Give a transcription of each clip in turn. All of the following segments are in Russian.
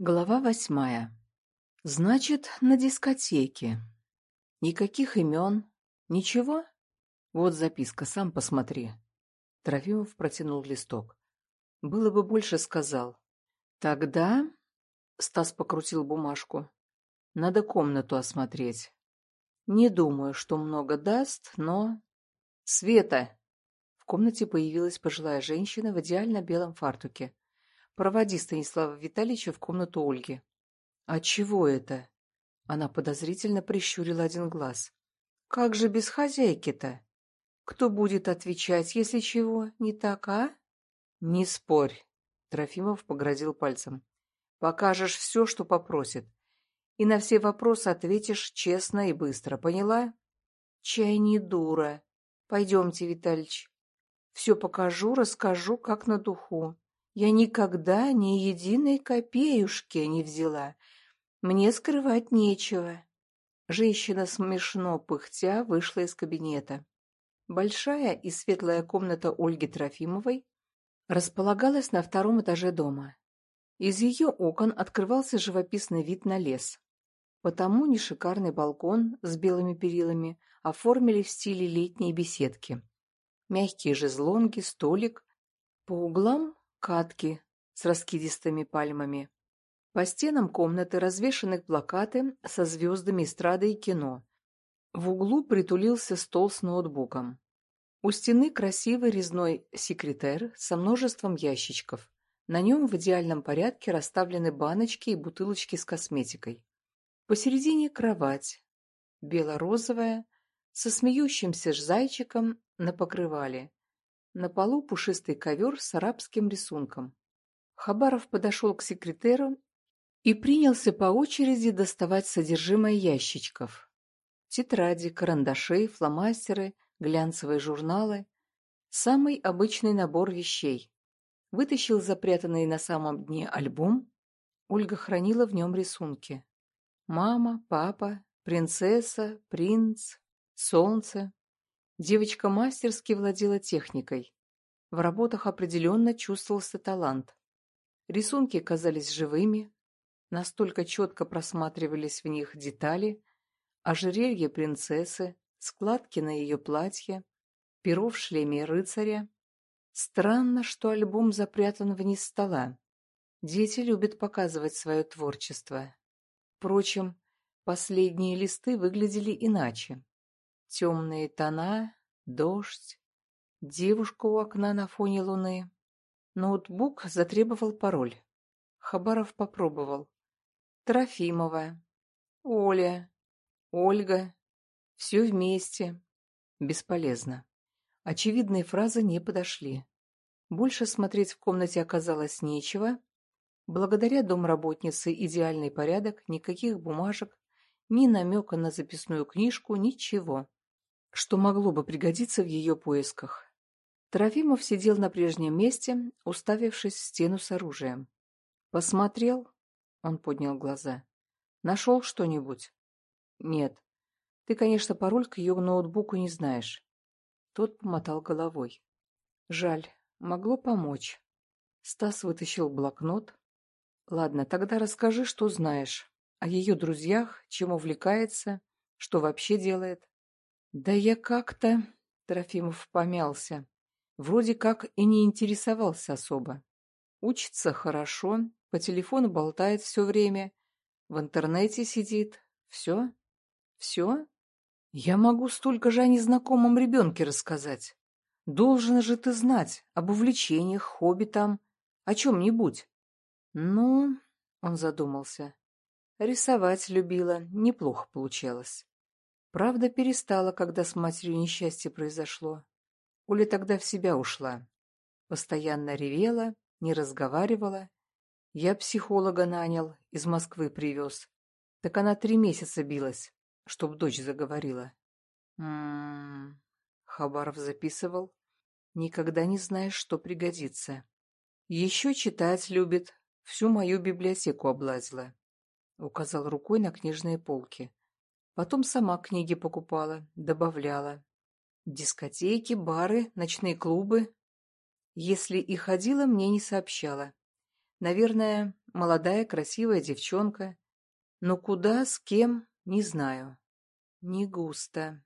Глава восьмая. Значит, на дискотеке. Никаких имен, ничего? Вот записка, сам посмотри. Трофимов протянул листок. Было бы больше сказал. Тогда... Стас покрутил бумажку. Надо комнату осмотреть. Не думаю, что много даст, но... Света! В комнате появилась пожилая женщина в идеально белом фартуке. Проводи Станислава Витальевича в комнату Ольги. А чего это? Она подозрительно прищурила один глаз. Как же без хозяйки-то? Кто будет отвечать, если чего не так, а? Не спорь, Трофимов погрозил пальцем. Покажешь все, что попросит. И на все вопросы ответишь честно и быстро, поняла? Чай не дура. Пойдемте, Витальевич. Все покажу, расскажу, как на духу. Я никогда ни единой копеюшки не взяла. Мне скрывать нечего. Женщина смешно пыхтя вышла из кабинета. Большая и светлая комната Ольги Трофимовой располагалась на втором этаже дома. Из ее окон открывался живописный вид на лес. Потому нешикарный балкон с белыми перилами оформили в стиле летней беседки. Мягкие жезлонги, столик. По углам катки с раскидистыми пальмами. По стенам комнаты развешаны плакаты со звездами эстрады и кино. В углу притулился стол с ноутбуком. У стены красивый резной секретер со множеством ящичков. На нем в идеальном порядке расставлены баночки и бутылочки с косметикой. Посередине кровать, бело-розовая, со смеющимся зайчиком на покрывале. На полу пушистый ковер с арабским рисунком. Хабаров подошел к секретеру и принялся по очереди доставать содержимое ящичков. Тетради, карандаши, фломастеры, глянцевые журналы. Самый обычный набор вещей. Вытащил запрятанный на самом дне альбом. Ольга хранила в нем рисунки. Мама, папа, принцесса, принц, солнце. Девочка мастерски владела техникой. В работах определенно чувствовался талант. Рисунки казались живыми, настолько четко просматривались в них детали, ожерелье принцессы, складки на ее платье, перо в шлеме рыцаря. Странно, что альбом запрятан вниз стола. Дети любят показывать свое творчество. Впрочем, последние листы выглядели иначе. Темные тона, дождь, девушка у окна на фоне луны. Ноутбук затребовал пароль. Хабаров попробовал. Трофимова, Оля, Ольга. Все вместе. Бесполезно. Очевидные фразы не подошли. Больше смотреть в комнате оказалось нечего. Благодаря домработнице идеальный порядок, никаких бумажек, ни намека на записную книжку, ничего, что могло бы пригодиться в ее поисках. Трофимов сидел на прежнем месте, уставившись в стену с оружием. «Посмотрел?» — он поднял глаза. «Нашел что-нибудь?» «Нет. Ты, конечно, пароль к ее ноутбуку не знаешь». Тот помотал головой. «Жаль. Могло помочь». Стас вытащил блокнот. «Ладно, тогда расскажи, что знаешь о ее друзьях, чем увлекается, что вообще делает. Да я как-то... Трофимов помялся. Вроде как и не интересовался особо. Учится хорошо, по телефону болтает все время, в интернете сидит. Все? Все? Я могу столько же о незнакомом ребенке рассказать. Должен же ты знать об увлечениях, хобби там, о чем-нибудь. Ну, он задумался. Рисовать любила, неплохо получалось. Правда, перестала, когда с матерью несчастье произошло. Оля тогда в себя ушла. Постоянно ревела, не разговаривала. Я психолога нанял, из Москвы привез. Так она три месяца билась, чтоб дочь заговорила. М-м-м, Хабаров записывал. Никогда не знаешь, что пригодится. Еще читать любит, всю мою библиотеку облазила. Указал рукой на книжные полки. Потом сама книги покупала, добавляла. Дискотеки, бары, ночные клубы. Если и ходила, мне не сообщала. Наверное, молодая красивая девчонка. Но куда, с кем, не знаю. Не густо.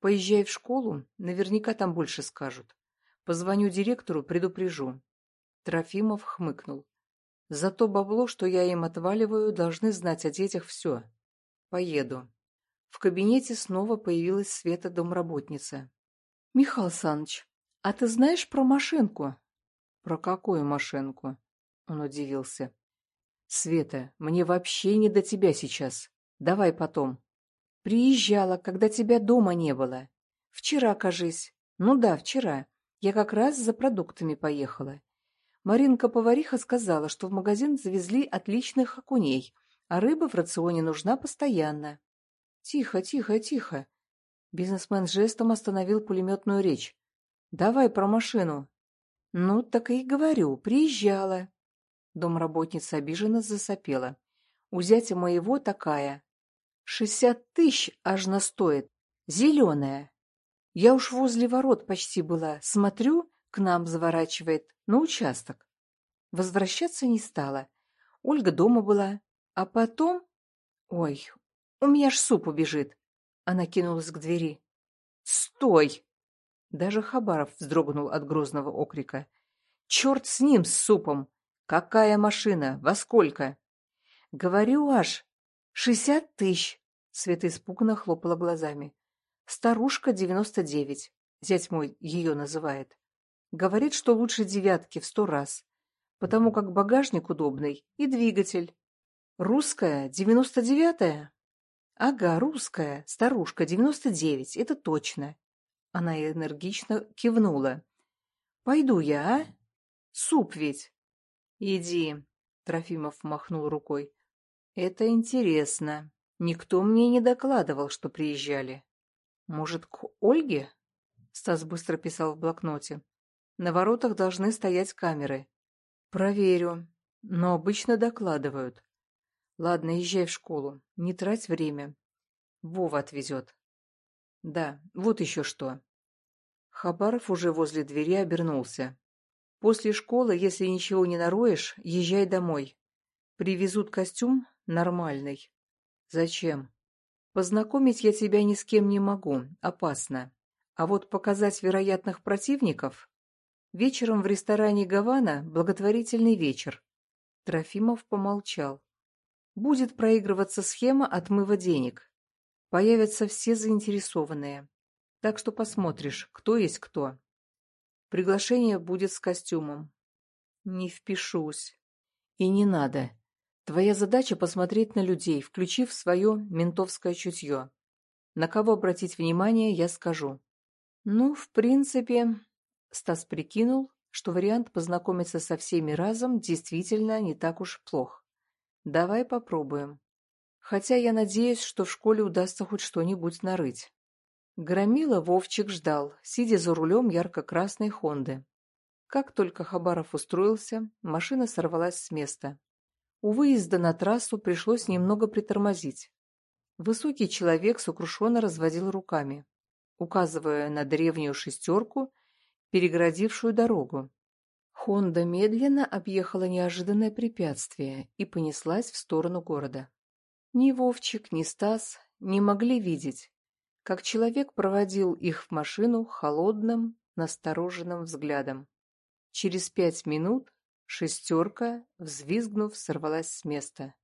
Поезжай в школу, наверняка там больше скажут. Позвоню директору, предупрежу. Трофимов хмыкнул. Зато бабло, что я им отваливаю, должны знать о детях все. Поеду. В кабинете снова появилась Света домработница. — Михаил Саныч, а ты знаешь про машинку? — Про какую машинку? Он удивился. — Света, мне вообще не до тебя сейчас. Давай потом. Приезжала, когда тебя дома не было. Вчера, кажись. Ну да, вчера. Я как раз за продуктами поехала. Маринка-повариха сказала, что в магазин завезли отличных окуней, а рыба в рационе нужна постоянно. Тихо, тихо, тихо. Бизнесмен жестом остановил пулеметную речь. Давай про машину. Ну, так и говорю, приезжала. Домработница обиженно засопела. У зятя моего такая, Шестьдесят тысяч аж настоит. Зеленая. Я уж возле ворот почти была. Смотрю, к нам заворачивает, на участок. Возвращаться не стала. Ольга дома была. А потом... Ой, у меня ж суп убежит. Она кинулась к двери. «Стой!» Даже Хабаров вздрогнул от грозного окрика. «Черт с ним, с супом! Какая машина? Во сколько?» «Говорю аж, «Шестьдесят тысяч!» — Света испуганно хлопала глазами. «Старушка девяносто девять», — зять мой ее называет. Говорит, что лучше девятки в сто раз, потому как багажник удобный и двигатель. Русская девяносто девятая? Ага, русская, старушка девяносто девять, это точно. Она энергично кивнула. Пойду я, а? Суп ведь. Иди, Трофимов махнул рукой. Это интересно. Никто мне не докладывал, что приезжали. Может, к Ольге? Стас быстро писал в блокноте. На воротах должны стоять камеры. Проверю. Но обычно докладывают. Ладно, езжай в школу. Не трать время. Вова отвезет. Да, вот еще что. Хабаров уже возле двери обернулся. После школы, если ничего не нароешь, езжай домой. Привезут костюм, Нормальный. Зачем? Познакомить я тебя ни с кем не могу, опасно. А вот показать вероятных противников... Вечером в ресторане «Гавана» благотворительный вечер. Трофимов помолчал. Будет проигрываться схема отмыва денег. Появятся все заинтересованные. Так что посмотришь, кто есть кто. Приглашение будет с костюмом. Не впишусь. И не надо. Твоя задача посмотреть на людей, включив свое ментовское чутье. На кого обратить внимание, я скажу. Ну, в принципе, Стас прикинул, что вариант познакомиться со всеми разом действительно не так уж плох. Давай попробуем. Хотя я надеюсь, что в школе удастся хоть что-нибудь нарыть. Громила Вовчик ждал, сидя за рулем ярко-красной Хонды. Как только Хабаров устроился, машина сорвалась с места. У выезда на трассу пришлось немного притормозить. Высокий человек сокрушенно разводил руками, указывая на древнюю шестерку, переградившую дорогу. Хонда медленно объехала неожиданное препятствие и понеслась в сторону города. Ни Вовчик, ни Стас не могли видеть, как человек проводил их в машину холодным, настороженным взглядом. Через пять минут Шестерка, взвизгнув, сорвалась с места.